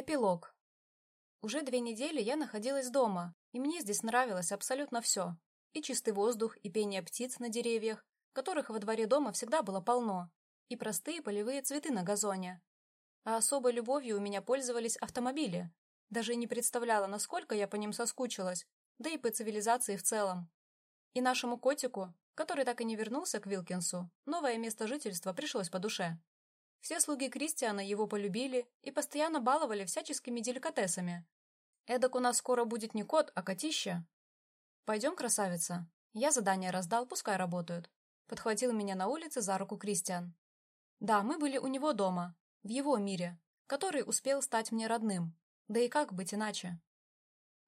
Эпилог. Уже две недели я находилась дома, и мне здесь нравилось абсолютно все. И чистый воздух, и пение птиц на деревьях, которых во дворе дома всегда было полно, и простые полевые цветы на газоне. А особой любовью у меня пользовались автомобили. Даже не представляла, насколько я по ним соскучилась, да и по цивилизации в целом. И нашему котику, который так и не вернулся к Вилкинсу, новое место жительства пришлось по душе. Все слуги Кристиана его полюбили и постоянно баловали всяческими деликатесами. Эдак у нас скоро будет не кот, а котище. Пойдем, красавица. Я задание раздал, пускай работают. Подхватил меня на улице за руку Кристиан. Да, мы были у него дома, в его мире, который успел стать мне родным. Да и как быть иначе?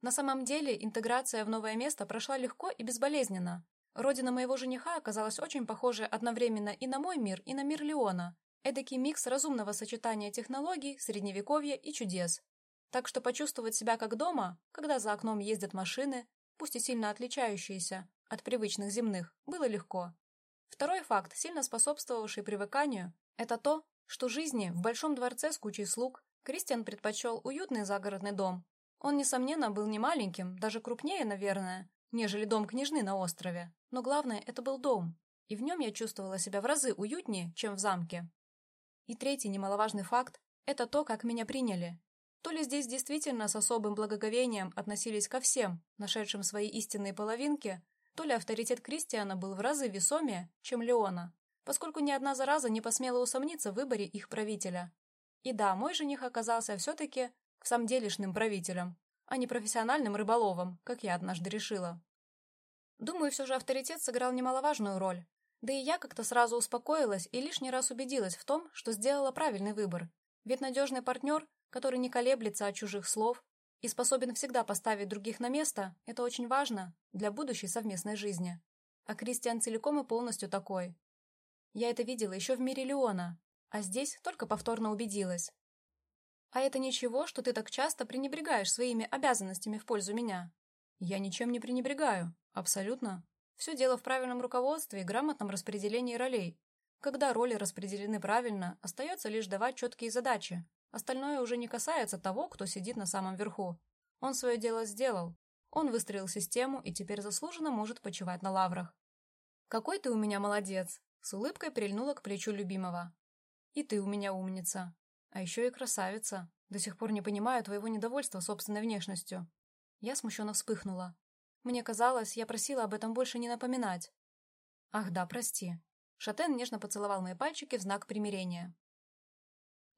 На самом деле, интеграция в новое место прошла легко и безболезненно. Родина моего жениха оказалась очень похожа одновременно и на мой мир, и на мир Леона, Эдакий микс разумного сочетания технологий, средневековья и чудес. Так что почувствовать себя как дома, когда за окном ездят машины, пусть и сильно отличающиеся от привычных земных, было легко. Второй факт, сильно способствовавший привыканию, это то, что жизни в большом дворце с кучей слуг Кристиан предпочел уютный загородный дом. Он, несомненно, был не маленьким, даже крупнее, наверное, нежели дом княжны на острове. Но главное, это был дом, и в нем я чувствовала себя в разы уютнее, чем в замке. И третий немаловажный факт – это то, как меня приняли. То ли здесь действительно с особым благоговением относились ко всем, нашедшим свои истинные половинки, то ли авторитет Кристиана был в разы весомее, чем Леона, поскольку ни одна зараза не посмела усомниться в выборе их правителя. И да, мой жених оказался все-таки самделишным правителем, а не профессиональным рыболовом, как я однажды решила. Думаю, все же авторитет сыграл немаловажную роль, да и я как-то сразу успокоилась и лишний раз убедилась в том, что сделала правильный выбор. Ведь надежный партнер, который не колеблется от чужих слов и способен всегда поставить других на место, это очень важно для будущей совместной жизни. А Кристиан целиком и полностью такой. Я это видела еще в мире Леона, а здесь только повторно убедилась. А это ничего, что ты так часто пренебрегаешь своими обязанностями в пользу меня? Я ничем не пренебрегаю. Абсолютно. Все дело в правильном руководстве и грамотном распределении ролей. Когда роли распределены правильно, остается лишь давать четкие задачи. Остальное уже не касается того, кто сидит на самом верху. Он свое дело сделал. Он выстроил систему и теперь заслуженно может почивать на лаврах. «Какой ты у меня молодец!» С улыбкой прильнула к плечу любимого. «И ты у меня умница. А еще и красавица. До сих пор не понимаю твоего недовольства собственной внешностью». Я смущенно вспыхнула. Мне казалось, я просила об этом больше не напоминать. Ах да, прости. Шатен нежно поцеловал мои пальчики в знак примирения.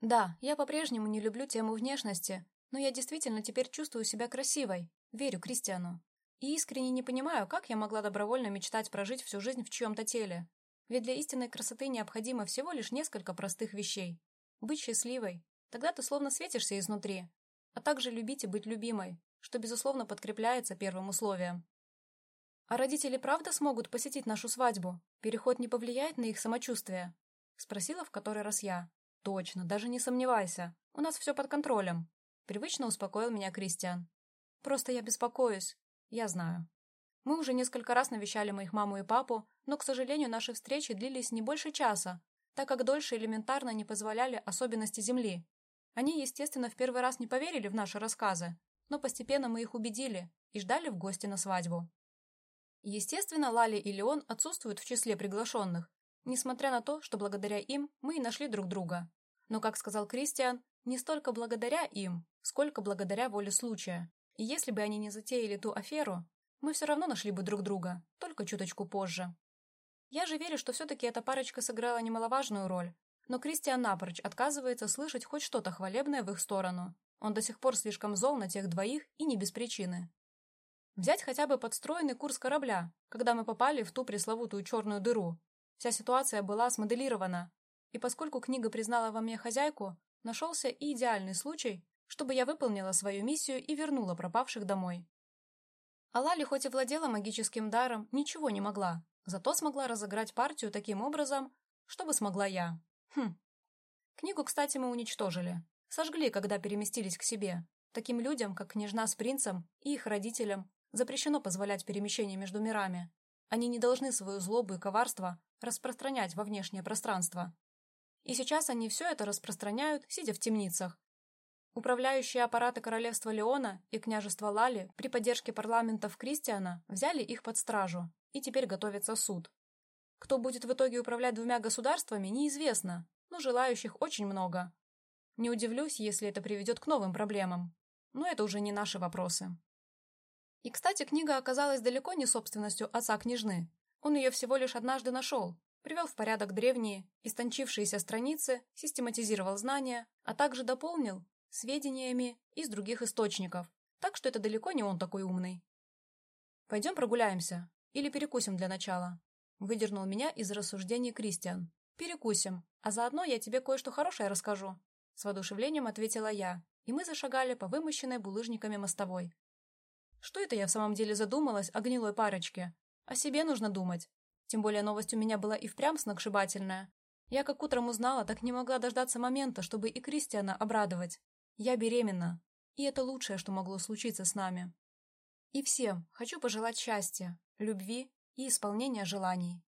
Да, я по-прежнему не люблю тему внешности, но я действительно теперь чувствую себя красивой, верю Кристиану. И искренне не понимаю, как я могла добровольно мечтать прожить всю жизнь в чьем-то теле. Ведь для истинной красоты необходимо всего лишь несколько простых вещей. Быть счастливой. Тогда ты словно светишься изнутри. А также любить и быть любимой что, безусловно, подкрепляется первым условием. «А родители правда смогут посетить нашу свадьбу? Переход не повлияет на их самочувствие?» Спросила в который раз я. «Точно, даже не сомневайся. У нас все под контролем». Привычно успокоил меня Кристиан. «Просто я беспокоюсь. Я знаю». Мы уже несколько раз навещали моих маму и папу, но, к сожалению, наши встречи длились не больше часа, так как дольше элементарно не позволяли особенности Земли. Они, естественно, в первый раз не поверили в наши рассказы, но постепенно мы их убедили и ждали в гости на свадьбу. Естественно, Лали и Леон отсутствуют в числе приглашенных, несмотря на то, что благодаря им мы и нашли друг друга. Но, как сказал Кристиан, не столько благодаря им, сколько благодаря воле случая. И если бы они не затеяли ту аферу, мы все равно нашли бы друг друга, только чуточку позже. Я же верю, что все-таки эта парочка сыграла немаловажную роль, но Кристиан напрочь отказывается слышать хоть что-то хвалебное в их сторону, он до сих пор слишком зол на тех двоих и не без причины. Взять хотя бы подстроенный курс корабля, когда мы попали в ту пресловутую черную дыру. Вся ситуация была смоделирована. И поскольку книга признала во мне хозяйку, нашелся и идеальный случай, чтобы я выполнила свою миссию и вернула пропавших домой. Алали хоть и владела магическим даром, ничего не могла, зато смогла разыграть партию таким образом, чтобы смогла я. Хм. Книгу, кстати, мы уничтожили. Сожгли, когда переместились к себе. Таким людям, как княжна с принцем и их родителям, запрещено позволять перемещение между мирами. Они не должны свою злобу и коварство распространять во внешнее пространство. И сейчас они все это распространяют, сидя в темницах. Управляющие аппараты королевства Леона и княжества Лали при поддержке парламентов Кристиана взяли их под стражу, и теперь готовится суд. Кто будет в итоге управлять двумя государствами, неизвестно, но желающих очень много. Не удивлюсь, если это приведет к новым проблемам. Но это уже не наши вопросы. И, кстати, книга оказалась далеко не собственностью отца княжны. Он ее всего лишь однажды нашел, привел в порядок древние, истончившиеся страницы, систематизировал знания, а также дополнил сведениями из других источников, так что это далеко не он такой умный. «Пойдем прогуляемся или перекусим для начала», выдернул меня из рассуждений Кристиан. «Перекусим, а заодно я тебе кое-что хорошее расскажу», с воодушевлением ответила я, и мы зашагали по вымощенной булыжниками мостовой. Что это я в самом деле задумалась о гнилой парочке? О себе нужно думать. Тем более новость у меня была и впрямь сногсшибательная. Я как утром узнала, так не могла дождаться момента, чтобы и Кристиана обрадовать. Я беременна, и это лучшее, что могло случиться с нами. И всем хочу пожелать счастья, любви и исполнения желаний.